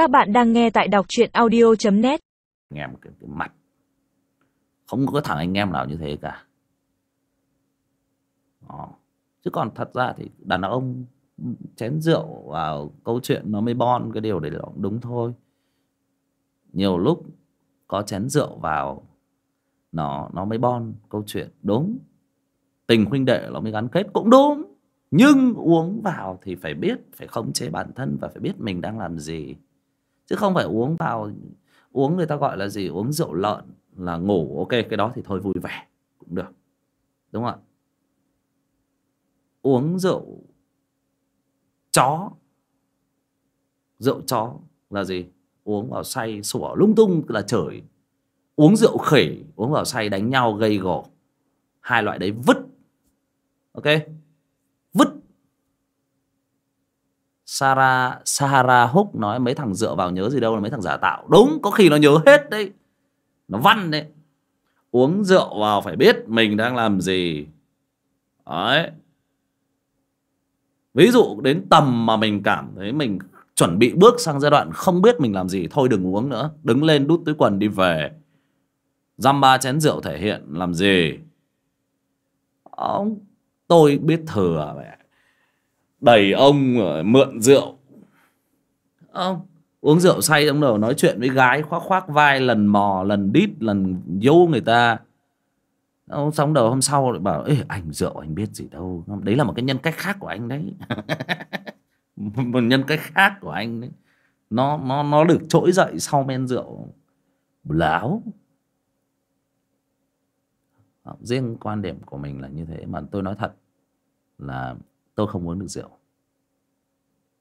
Các bạn đang nghe tại đọc truyện audio.net anh em cái, cái mặt. Không có thằng anh em nào như thế cả. Đó. chứ còn thật ra thì đàn ông chén rượu vào câu chuyện nó mới bon cái điều đấy là đúng thôi. Nhiều lúc có chén rượu vào nó nó mới bon câu chuyện. Đúng. Tình huynh đệ nó mới gắn kết cũng đúng. Nhưng uống vào thì phải biết phải khống chế bản thân và phải biết mình đang làm gì chứ không phải uống vào, uống người ta gọi là gì? Uống rượu lợn là ngủ, ok, cái đó thì thôi vui vẻ, cũng được, đúng không ạ? Uống rượu chó rượu chó là gì? Uống vào say, sủa lung tung là chửi uống rượu khỉ, uống vào say đánh nhau, gây gổ. Hai loại đấy vứt, ok? Vứt Sara, Sahara Húc nói, mấy thằng dựa vào nhớ gì đâu là mấy thằng giả tạo. Đúng, có khi nó nhớ hết đấy. Nó văn đấy. Uống rượu vào phải biết mình đang làm gì. Đấy. Ví dụ đến tầm mà mình cảm thấy mình chuẩn bị bước sang giai đoạn không biết mình làm gì, thôi đừng uống nữa. Đứng lên đút túi quần đi về. Dăm ba chén rượu thể hiện làm gì? Ông, tôi biết thừa vậy đầy ông mượn rượu. Ông uống rượu say ông đầu nói chuyện với gái khoác khoác vai lần mò lần đít lần vô người ta. Ông xong đầu hôm sau lại bảo Ê, anh rượu anh biết gì đâu. Đấy là một cái nhân cách khác của anh đấy. Một nhân cách khác của anh đấy. Nó nó nó được trỗi dậy sau men rượu. Láo. Riêng quan điểm của mình là như thế mà tôi nói thật là tôi không uống được rượu.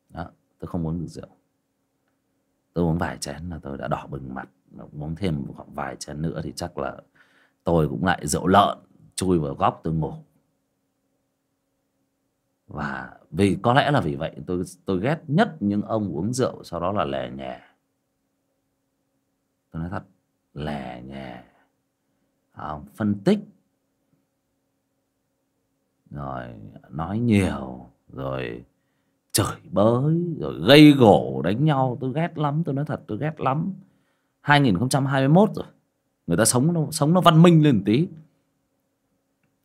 Đó, tôi không uống được rượu. Tôi uống vài chén là tôi đã đỏ bừng mặt. Uống thêm khoảng vài chén nữa thì chắc là tôi cũng lại rượu lợn chui vào góc tôi ngủ. Và vì có lẽ là vì vậy tôi tôi ghét nhất những ông uống rượu sau đó là lè nhè. Tôi nói thật lè nhè. À, phân tích rồi nói nhiều, rồi chửi bới, rồi gây gổ đánh nhau. Tôi ghét lắm, tôi nói thật, tôi ghét lắm. 2021 rồi, người ta sống nó sống nó văn minh lên tí.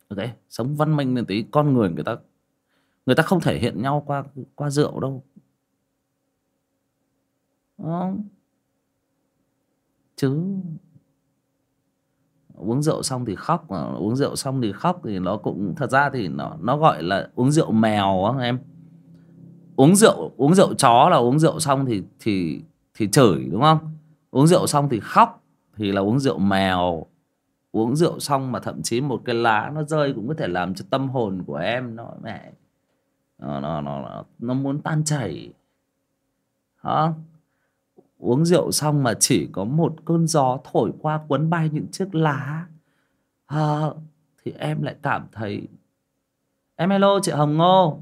Ok, sống văn minh lên tí, con người người ta người ta không thể hiện nhau qua qua rượu đâu. Không? Chứ uống rượu xong thì khóc mà uống rượu xong thì khóc thì nó cũng thật ra thì nó nó gọi là uống rượu mèo á em. Uống rượu uống rượu chó là uống rượu xong thì thì thì chửi đúng không? Uống rượu xong thì khóc thì là uống rượu mèo. Uống rượu xong mà thậm chí một cái lá nó rơi cũng có thể làm cho tâm hồn của em nó mẹ nó nó nó, nó muốn tan chảy. Hả? Uống rượu xong mà chỉ có một cơn gió thổi qua cuốn bay những chiếc lá. À, thì em lại cảm thấy em hello chị hồng ngô.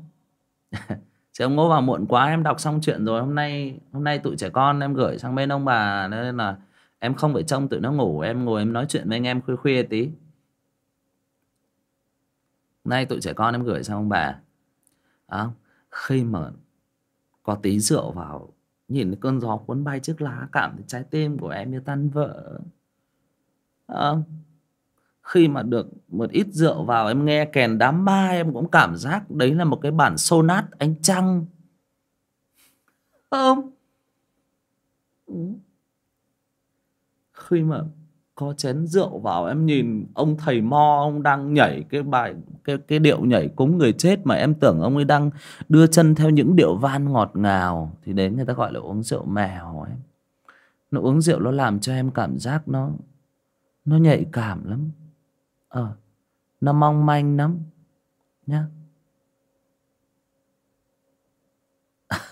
Chị hồng ngô vào muộn quá em đọc xong chuyện rồi hôm nay hôm nay tụi trẻ con em gửi sang bên ông bà nên là em không phải trông tụi nó ngủ em ngồi em nói chuyện với anh em khuya khuya tí. Hôm nay tụi trẻ con em gửi sang ông bà. À, khi mà có tí rượu vào nhìn cơn gió cuốn bay chiếc lá cảm thấy trái tim của em như tan vỡ. À, khi mà được một ít rượu vào em nghe kèn đám ma em cũng cảm giác đấy là một cái bản sonat ánh trăng. Không. Ừ. khi mà có chén rượu vào, em nhìn ông thầy mo, ông đang nhảy cái bài, cái cái điệu nhảy cúng người chết mà em tưởng ông ấy đang đưa chân theo những điệu van ngọt ngào, thì đến người ta gọi là uống rượu mèo em nó uống rượu nó làm cho em cảm giác nó nó nhạy cảm lắm. Ờ nó mong manh lắm, nhá.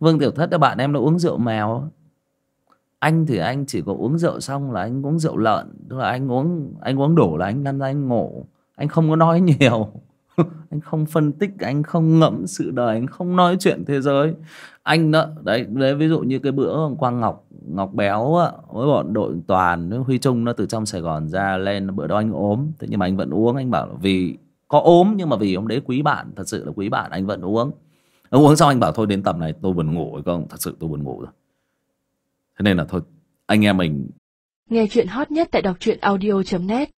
Vương tiểu thất, các bạn, em nó uống rượu mèo anh thì anh chỉ có uống rượu xong là anh uống rượu lợn tức là anh uống anh uống đủ là anh lăn ra anh ngủ. Anh không có nói nhiều. Anh không phân tích anh không ngẫm sự đời anh không nói chuyện thế giới. Anh đó đấy, đấy ví dụ như cái bữa quang ngọc ngọc béo á với bọn đội toàn huy trung nó từ trong sài gòn ra lên bữa đó anh ốm. Thế nhưng mà anh vẫn uống anh bảo là vì có ốm nhưng mà vì ông đấy quý bạn thật sự là quý bạn anh vẫn uống. Uống xong anh bảo thôi đến tầm này tôi buồn ngủ không thật sự tôi buồn ngủ rồi thế nên là thôi, anh em mình Nghe chuyện hot nhất tại đọc truyện audio.net